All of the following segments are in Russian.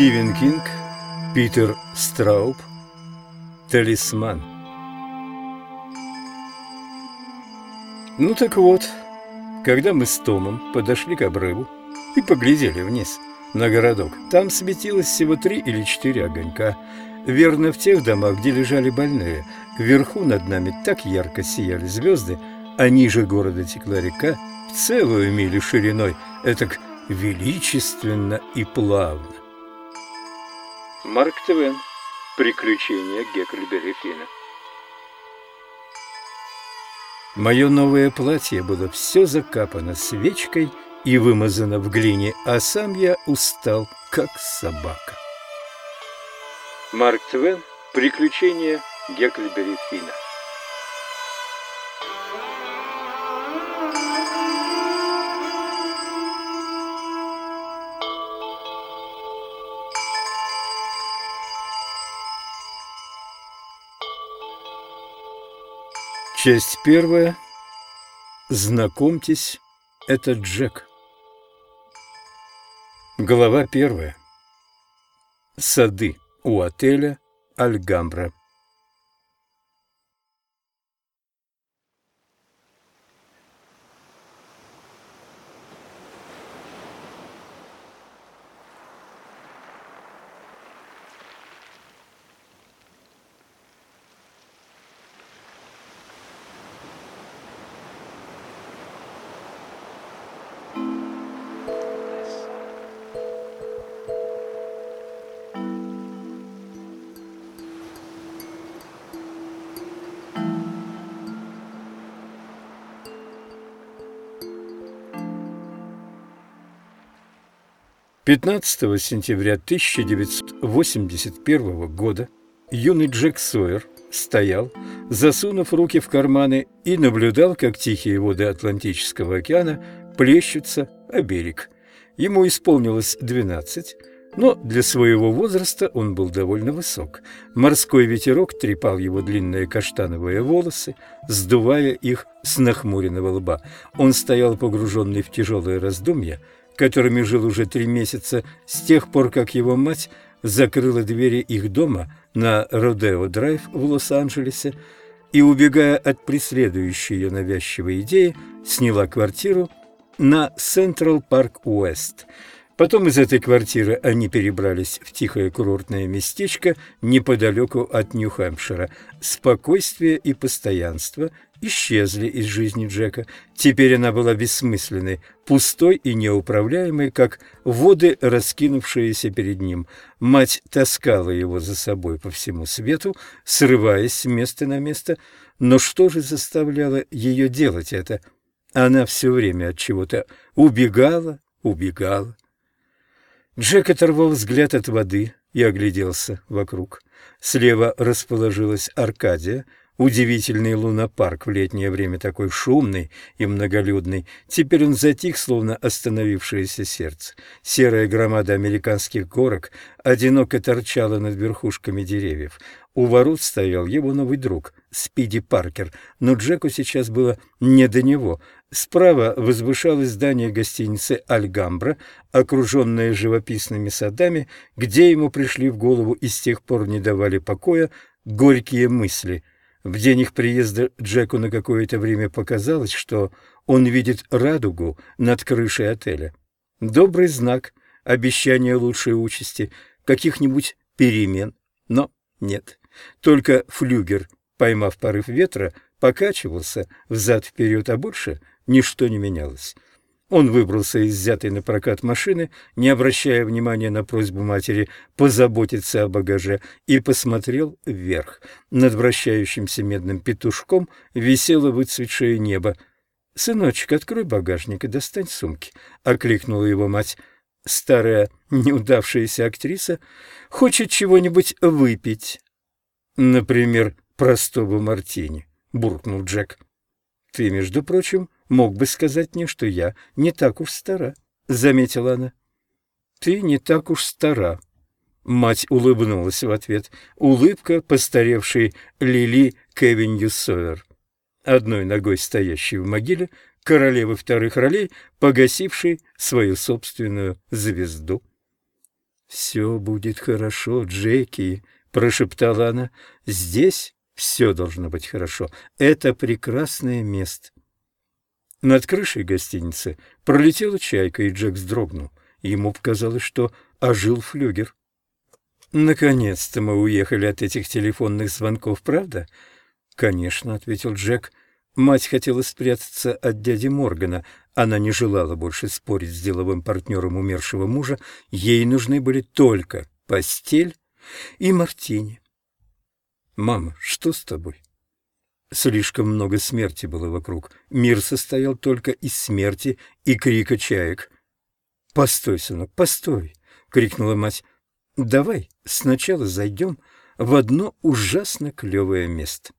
Стивен Кинг, Питер Страуб, Талисман. Ну так вот, когда мы с Томом подошли к обрыву и поглядели вниз на городок, там светилось всего три или четыре огонька. Верно, в тех домах, где лежали больные. Вверху над нами так ярко сияли звезды, а ниже города текла река в целую милю шириной, этак величественно и плавно. Марк Твен. Приключения Гекльберри Финна. Мое новое платье было все закапано свечкой и вымазано в глине, а сам я устал, как собака. Марк Твен. Приключения Гекльберри Финна. Часть первая. Знакомьтесь, это Джек. Глава первая. Сады у отеля Альгамбра. Пятнадцатого сентября 1981 года юный Джек Сойер стоял, засунув руки в карманы, и наблюдал, как тихие воды Атлантического океана плещутся о берег. Ему исполнилось двенадцать, но для своего возраста он был довольно высок. Морской ветерок трепал его длинные каштановые волосы, сдувая их с нахмуренного лба. Он стоял погруженный в тяжелые раздумья, которыми жил уже три месяца с тех пор, как его мать закрыла двери их дома на Родео-драйв в Лос-Анджелесе и, убегая от преследующей ее навязчивой идеи, сняла квартиру на Централ Парк Уэст – Потом из этой квартиры они перебрались в тихое курортное местечко неподалеку от Нью-Хэмпшира. Спокойствие и постоянство исчезли из жизни Джека. Теперь она была бессмысленной, пустой и неуправляемой, как воды, раскинувшиеся перед ним. Мать таскала его за собой по всему свету, срываясь с места на место. Но что же заставляло ее делать это? Она все время от чего-то убегала, убегала. Джек оторвал взгляд от воды и огляделся вокруг. Слева расположилась Аркадия, удивительный лунопарк в летнее время такой шумный и многолюдный. Теперь он затих, словно остановившееся сердце. Серая громада американских горок одиноко торчала над верхушками деревьев. У ворот стоял его новый друг, Спиди Паркер, но Джеку сейчас было не до него. Справа возвышалось здание гостиницы «Альгамбра», окруженное живописными садами, где ему пришли в голову и с тех пор не давали покоя горькие мысли. В день их приезда Джеку на какое-то время показалось, что он видит радугу над крышей отеля. Добрый знак, обещание лучшей участи, каких-нибудь перемен, но нет. Только флюгер, поймав порыв ветра, покачивался взад-вперед, а больше ничто не менялось. Он выбрался из взятой на прокат машины, не обращая внимания на просьбу матери позаботиться о багаже, и посмотрел вверх. Над вращающимся медным петушком висело выцветшее небо. «Сыночек, открой багажник и достань сумки», — окликнула его мать. «Старая неудавшаяся актриса хочет чего-нибудь выпить». «Например, простого мартини», — буркнул Джек. «Ты, между прочим, мог бы сказать мне, что я не так уж стара», — заметила она. «Ты не так уж стара». Мать улыбнулась в ответ. Улыбка постаревшей Лили Кевинью Сойер. Одной ногой стоящей в могиле, королевы вторых ролей, погасившей свою собственную звезду. «Все будет хорошо, Джеки», — прошептала она. «Здесь все должно быть хорошо. Это прекрасное место». Над крышей гостиницы пролетела чайка, и Джек вздрогнул. Ему показалось, что ожил флюгер. «Наконец-то мы уехали от этих телефонных звонков, правда?» «Конечно», — ответил Джек. Мать хотела спрятаться от дяди Моргана. Она не желала больше спорить с деловым партнером умершего мужа. Ей нужны были только постель и мартини. «Мама, что с тобой?» Слишком много смерти было вокруг. Мир состоял только из смерти и крика чаек. «Постой, сынок, постой!» — крикнула мать. «Давай сначала зайдем в одно ужасно клевое место».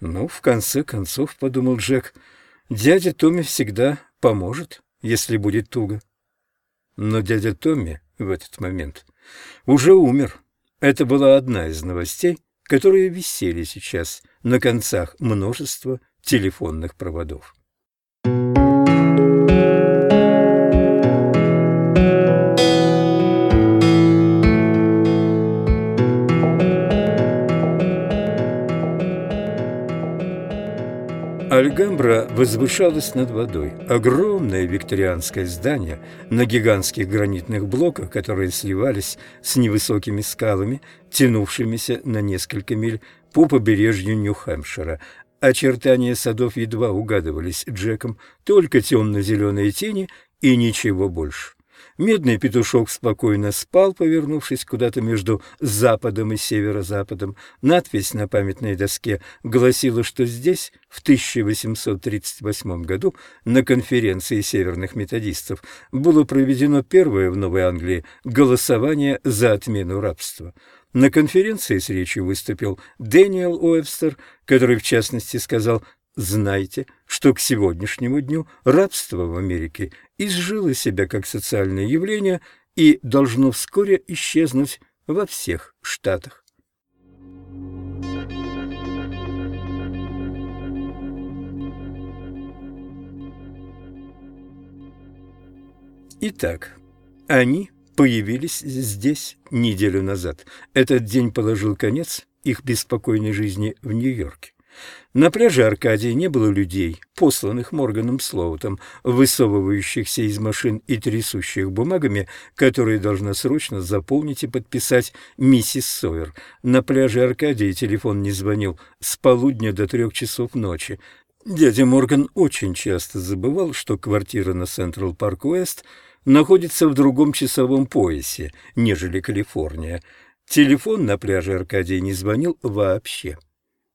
«Ну, в конце концов, — подумал Джек, — дядя Томми всегда поможет, если будет туго». Но дядя Томми в этот момент уже умер. Это была одна из новостей, которые висели сейчас на концах множества телефонных проводов. Альгамбра возвышалась над водой. Огромное викторианское здание на гигантских гранитных блоках, которые сливались с невысокими скалами, тянувшимися на несколько миль по побережью Нью-Хэмпшира. Очертания садов едва угадывались Джеком, только темно-зеленые тени и ничего больше. Медный петушок спокойно спал, повернувшись куда-то между западом и северо-западом. Надпись на памятной доске гласила, что здесь в 1838 году на конференции северных методистов было проведено первое в Новой Англии голосование за отмену рабства. На конференции с речью выступил Дэниел Уэбстер, который в частности сказал Знайте, что к сегодняшнему дню рабство в Америке изжило себя как социальное явление и должно вскоре исчезнуть во всех штатах. Итак, они появились здесь неделю назад. Этот день положил конец их беспокойной жизни в Нью-Йорке. На пляже Аркадии не было людей, посланных Морганом Слоутом, высовывающихся из машин и трясущих бумагами, которые должна срочно заполнить и подписать миссис Сойер. На пляже Аркадии телефон не звонил с полудня до трех часов ночи. Дядя Морган очень часто забывал, что квартира на Централ Парк Уэст находится в другом часовом поясе, нежели Калифорния. Телефон на пляже Аркадии не звонил вообще.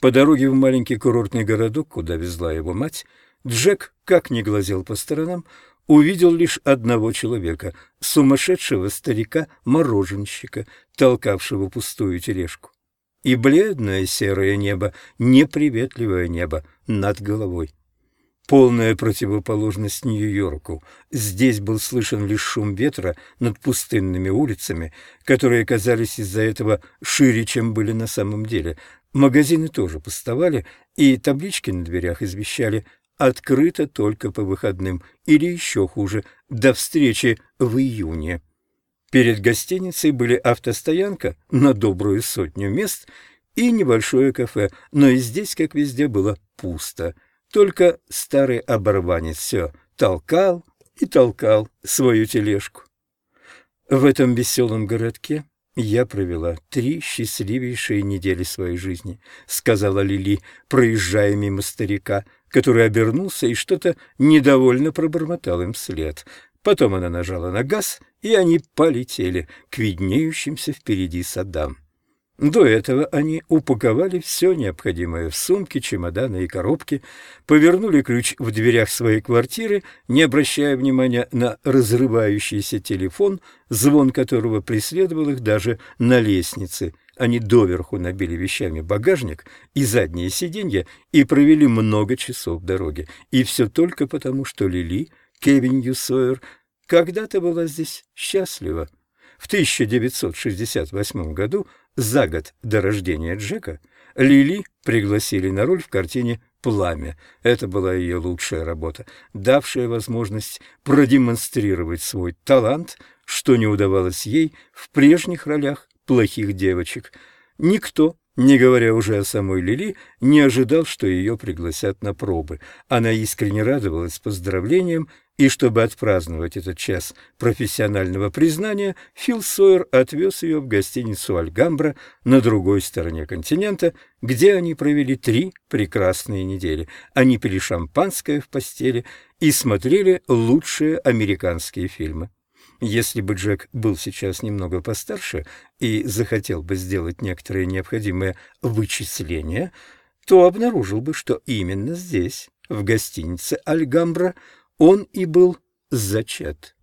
По дороге в маленький курортный городок, куда везла его мать, Джек, как ни глазел по сторонам, увидел лишь одного человека — сумасшедшего старика-мороженщика, толкавшего пустую тележку. И бледное серое небо, неприветливое небо над головой. Полная противоположность Нью-Йорку. Здесь был слышен лишь шум ветра над пустынными улицами, которые казались из-за этого шире, чем были на самом деле. Магазины тоже пустовали, и таблички на дверях извещали «Открыто только по выходным» или еще хуже «До встречи в июне». Перед гостиницей были автостоянка на добрую сотню мест и небольшое кафе, но и здесь, как везде, было пусто. Только старый оборванец все толкал и толкал свою тележку. В этом веселом городке «Я провела три счастливейшие недели своей жизни», — сказала Лили, проезжая мимо старика, который обернулся и что-то недовольно пробормотал им вслед. Потом она нажала на газ, и они полетели к виднеющимся впереди садам. До этого они упаковали все необходимое в сумки, чемоданы и коробки, повернули ключ в дверях своей квартиры, не обращая внимания на разрывающийся телефон, звон которого преследовал их даже на лестнице. Они доверху набили вещами багажник и задние сиденья и провели много часов дороги. И все только потому, что Лили, Кевин Юсойер, когда-то была здесь счастлива. В 1968 году за год до рождения Джека Лили пригласили на роль в картине «Пламя». Это была ее лучшая работа, давшая возможность продемонстрировать свой талант, что не удавалось ей в прежних ролях плохих девочек. Никто не говоря уже о самой Лили, не ожидал, что ее пригласят на пробы. Она искренне радовалась поздравлениям, и чтобы отпраздновать этот час профессионального признания, Фил Сойер отвез ее в гостиницу «Альгамбра» на другой стороне континента, где они провели три прекрасные недели. Они пили шампанское в постели и смотрели лучшие американские фильмы. Если бы Джек был сейчас немного постарше и захотел бы сделать некоторые необходимые вычисления, то обнаружил бы, что именно здесь, в гостинице «Альгамбра», он и был зачат.